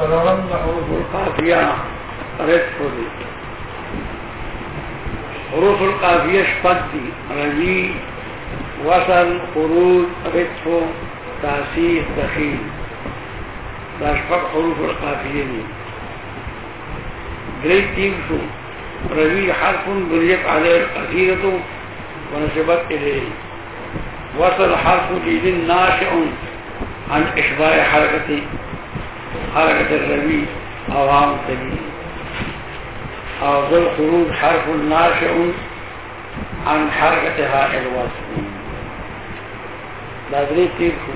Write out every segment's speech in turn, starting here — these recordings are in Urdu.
حروف القافیہ رت کو دی حروف القافیہ شپت دی رجی وصل خروج رت کو تاثیر دخیل داشپک حروف القافیہ دی گریٹ تیم شو روی حرف بریت علی القصیرت ونسبت الیه وصل حرف جید ناشئ عن اشباع حرکتی حرکت الروی عوام تبی او ذل خروج حرف ناشئ عن حرکتها الوصل لازلی تیر خو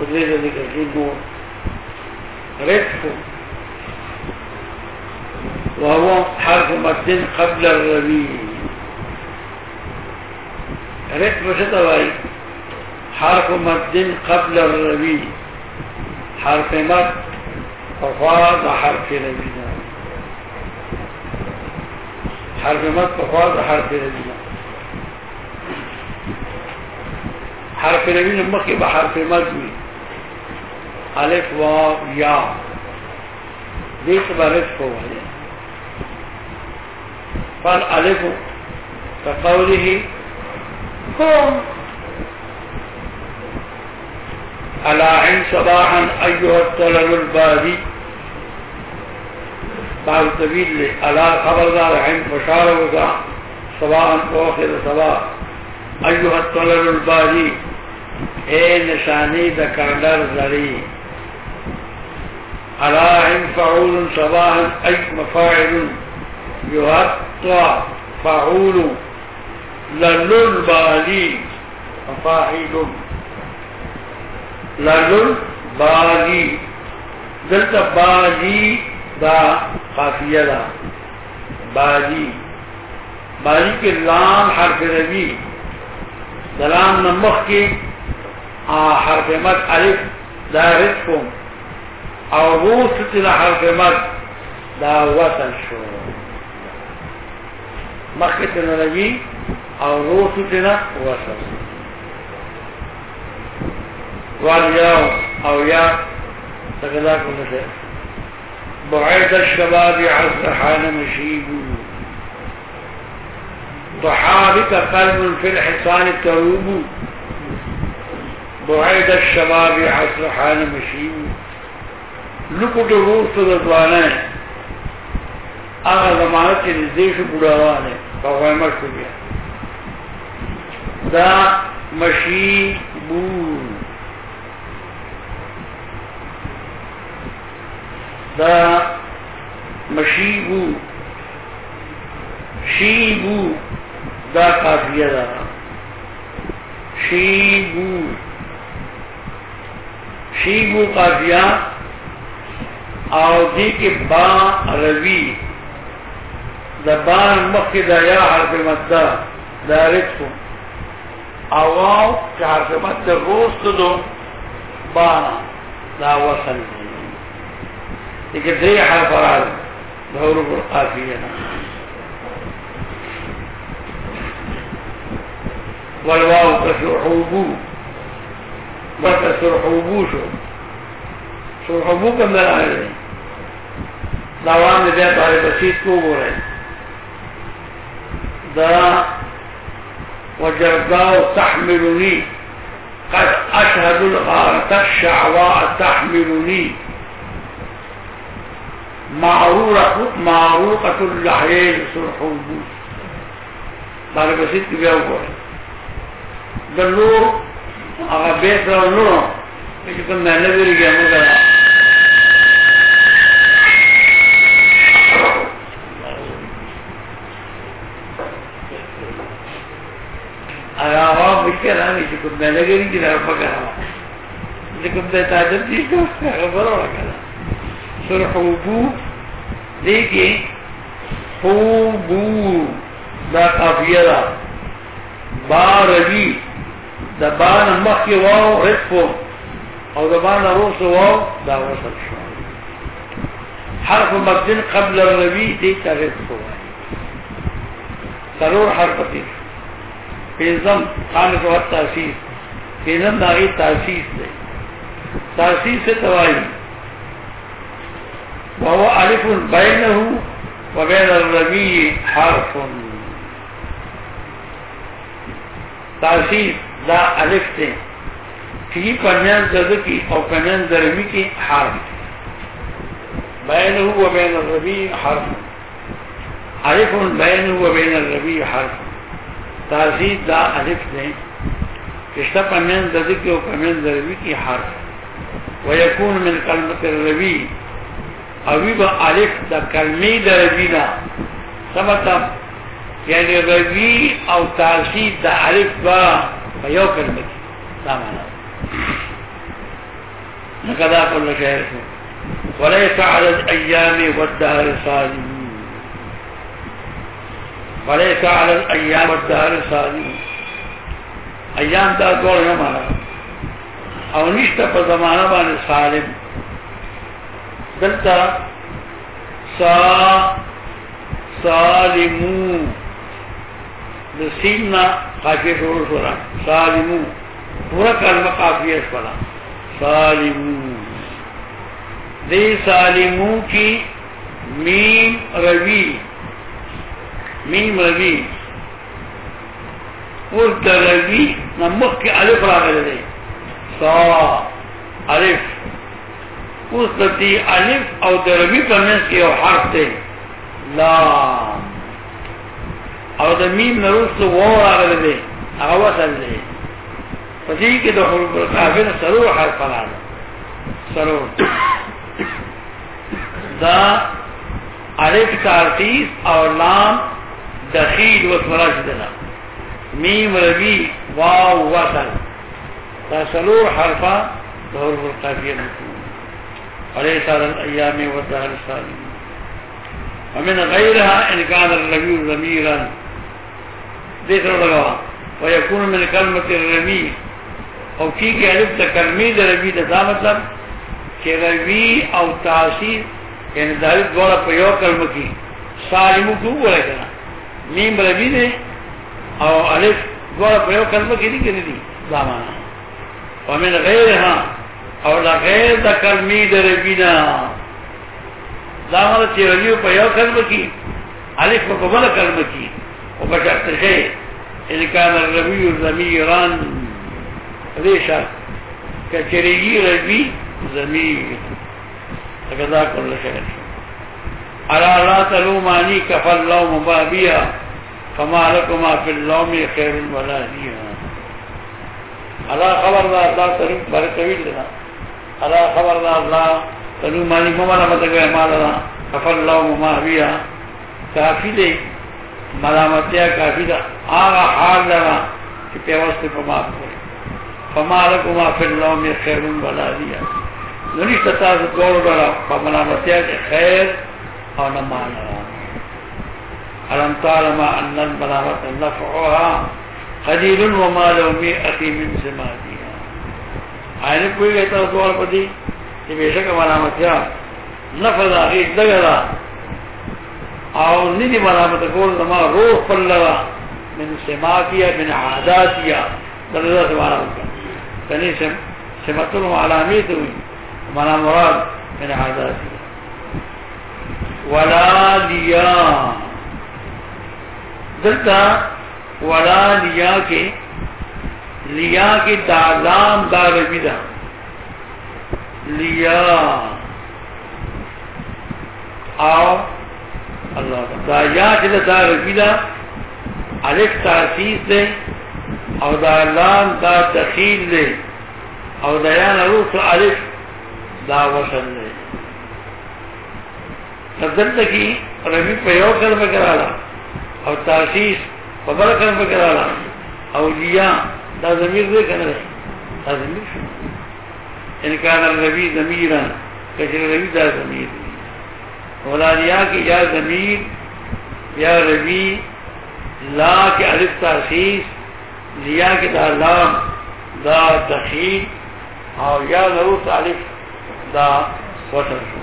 ادری ذکر کی نور رد خو وهو حرف مد قبل الروي رد مشتوي حرف مد قبل الروي حرف مد ففاض حرف روي حرف مد ففاض حرف روي حرف روي نمكي بحرف مد الف واو یا. دیکھ بارش کو ہے. فالالف كقوله هم على عين صباحا أيها الطلل البادي بعد طويل لي على خبردار عين فشار وقع صباحا وآخر صباح. أيها الطلل البادي اے نشانی دکاندر زری. على عين فعول صباحا أي مفاعل يغطى فعول. للل بالي فاعل للل بالي دلت بالي دا قافیہ دا۔ بالی بالی کے لام حرف ربی۔ دلام نمخ کے حرف مد الف دا رزقم او روس تلا حرف مد دا وصل شو مخت نلگی او روس تلا وصل والیاو او یا تقلاکم نشے بعيد الشباب عز حان مشيب. ضحابك قلب في الحصان كروب بعيد الشباب عز حان مشيب. لکٹ روح تو دوانا ہے آغا زمانت کے نزدیش بڑھاوان ہے فغیمت ہو گیا دا مشیبون. دا مشیبو شیبو دا قافیہ دا۔ شیبو شیبو قافیہ او دی کے با روی دا بان مخی دا یا حرف مدد دا رکھو او کہ حرف مدد روست دو بانا دا وصل۔ دی لیکن دری حرف راز دورو بالقافیہ والواو كسرحوبو وكسرحوبو شو۔ سرحوبو کم در آئے رہے دعوان دے دیا تارے بسیط کو بو رہے دا وجرگاو تحملنی قد اشهد الغارة الشعواء تحملنی معروقة اللحيين سرحوبو بارے بسیط کی بیاو کو دلور اگر بیت رو نو لیکن تم میں نظر گیا مگر اگر آوام بکر آنی چکم میں نظر گیا رہا پکر لیکن میں تاجر جی کو خبر ہو رکھا سرحوبو دیکھیں خوبو دا قافیہ دا. با ربی، دا بان مخی واو رفو او دا بان روس واو دا وصل شو. حرف مبدن قبل الربی دیتا رفو سرور حرف تیر. پیزم خانت وقت تاسیس. پیزم داغی تاسیس دے. تاسیس سے توائی. وهو ألف بينه وبين الربيع حرف. تاثیر دا الف تے. فی پمیان زد کی او پمیان درمی کی حرف. بینه و بین الربیع حرف. الف بینه و بین الربیع حرف. تاثیر دا الف تے. کشتا پمیان زد کی او پمیان درمی کی حرف. ویکون من کلمت الربیع اوی با الف دا کلمی دا دربینا سمتا یعنی روی او تاثیر دا عرف با بیو کلمه کی دا نقدا کل شہر کو ولیس علی الایام والدهر صالحون ولیس علی الایام والدهر صالحون ایام دا دور ہے مانا او نشتا پا زمانہ بان صالم دلتا سا سالمون سینا قافیہ شروع شورا سالمو. پورا کلمہ قافیہ اس پڑا سالمو. دے سالمو کی میم روی. میم روی. اور دروی نمک کے علف را گلے دے. سا. علف اس دتی علف او دروی پرنس کے حرف دے لام او د میم نروس تو وو راغله دي هغه وصل دي پدې کې د حروف القافیه سرور حرف راغله سرور۔ دا الف تارتیس او لام دخیل و تراش دنا میم ربی واو وصل دا سرور حرفا د حروف القافیه عليه سال الايام والدهر الصالحين ومن غيرها ان كان الربيع ضميرا دیکھنے لگا ويكون من كلمة الربيع او کی کہ الف تا کلمی دا ربی دا مطلب کہ ربی او تاثیر یعنی دارت گوڑا پا یو کلمہ کی۔ سالمو کو بولے کنا میم ربی دے او الف گوڑا پا یو کلمہ کی نہیں کنی دی۔ دا مانا ومن غیرها او دا غیر دا کلمی دا ربی نا دا مانا چی ربیو پا یو کلمہ کی الف پا بلا کلمہ کی او پا وبشرت شيء إن كان الربي ضميرا ليش كشريجي ربي ضمير هكذا كل شيء ألا لا تلوماني كفى اللوم بابيا فما لكما في اللوم خير ولا ديا ألا خبر ذا الله تلوم بركويل لنا ألا خبر ذا الله تلوماني ممانا متقوى مطلب مالا كفى اللوم بابيا کافی دے. ملامتیا کافی دا. آغا حال لنا کہ پیوست پا ماف کرے. فمالکو ما فی اللہ میں خیرون بلا دیا. ننیش تتاز دور برا پا ملامتیا کے خیر اور نمان را علم تعلم ان الملامت نفعوها قدیل وما لو میعتی من سمادیا آئینے کوئی گئتا دور پا دی کہ بے شک ملامتیا نفع دا غیر دگرہ او ندی ملامت کول زما روح پر لگا. من سماتیا من عاداتیا. درجہ سے ملامت کر کنی سمتن و علامیت ہوئی. منا مراد من عاداتیا. ولا لیا. دلتا ولا لیا کے لیا کی دالام دار بیدا لیا آؤ اللہ دا یا جل دا ربیدا الف تاسیس دے او دا لام دا دخیل دے او دا یا نروس الف دا وصل دے نظر تکی ربی پیو کلمہ کرالا او تاسیس خبر پبر کلمہ کرالا او لیا دا ضمیر دے کنا دے دا ضمیر شو۔ یعنی انکان الربی ضمیرا کچر ربی دا ضمیر۔ دے مولانیا کی یا زمین یا ربی، لا کے الف تاسیس لیا کے دا لام دا دخیل اور یا ضرور الف، دا وطن شو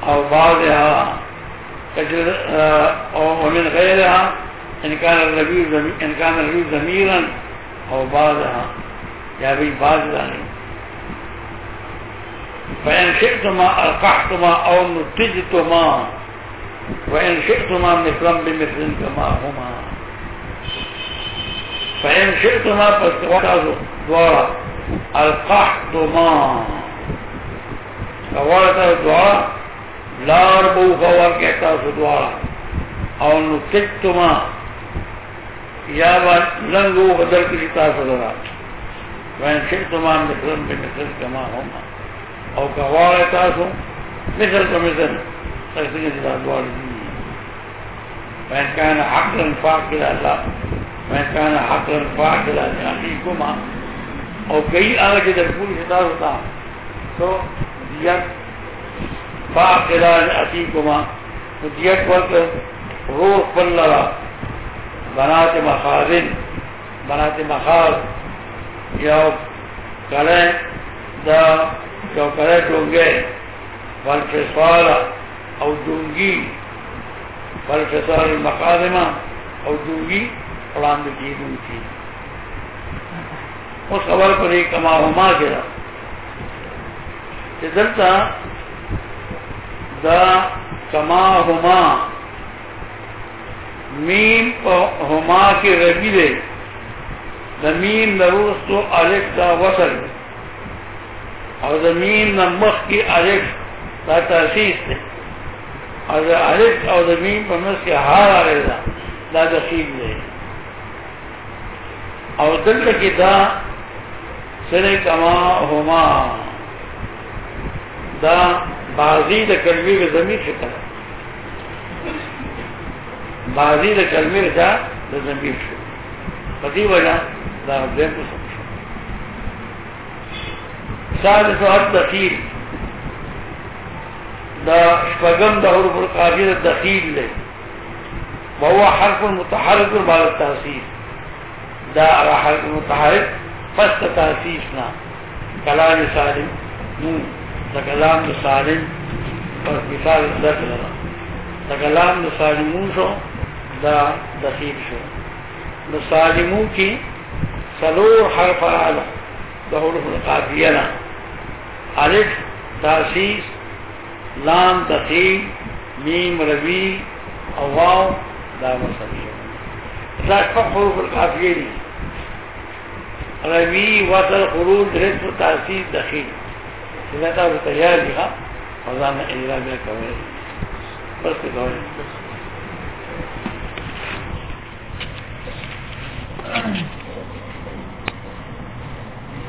اور بعض ہاں ومن غیرها ان كان الربيع ان كان الربيع ضميرا او بعضها یا بھی بعض نہیں. فإن شئتما ألقحتما أو نتجتما وإن شئتما مثلا بمثل كما هما. فإن شئتما فاستواتازو دوارا ألقحتما. فوالتا دوارا لار بو فوال کہتا سو دوارا او نتجتما یا با لنگو بدل کی تاسو دوارا وإن شئتما مثلا بمثل كما هما او کواڑ تاسو مثل کا مثل تقسیم جدا دوار دی میں کہنا حقا فاقل اللہ۔ میں کہنا حقا فاقل اللہ جی، اور کئی آگے جدر پوری ستار ہوتا تو دیت فاقل عتیقما تو دیت وقت روح پل لرا بنات مخازن، بنات مخاز۔ یا کریں دا چوکرے ڈونگے، والفصال او ڈونگی۔ والفصال المقادمہ او ڈونگی، قرآن کی دوں کی اس خبر پر ایک کما ہما گرا دلتا دا کما ہما میم ہما کے ربی دے دا میم نروس تو الف دا وصل. اور زمین نمخ کی الف کا تحسیس تھے اور الف اور زمین پر مس کے ہار آ رہے تھا دا دخیل دے اور دل کی دا سر کما ہوما دا بازی دا کلمی کے زمین سے کرا بازی دا کلمی دا دا زمین سے پتی وجہ دا دین کو سمجھ ثالث الدخيل دا شپغم دا حروف القافية الدخيل لي وهو حرف متحرك بعد التأسيس دا حرف متحرك فست تأسيسنا كلام سالم. نون دا كلام سالم پر مثال الدخل دا كلام سالمون شو، دا دخيل شو۔ نسالمو کی سلور حرف آلہ دا حروف القافية نا۔ الف، تاسیس، لام تقیم میم روی اواو دا مسئلی دا شفق حروف القافیه دی روی وصل، خروج، رزق، تاسیس دخیل دا تیار لکھا خواه فضان اجرا بیا بس Thank you.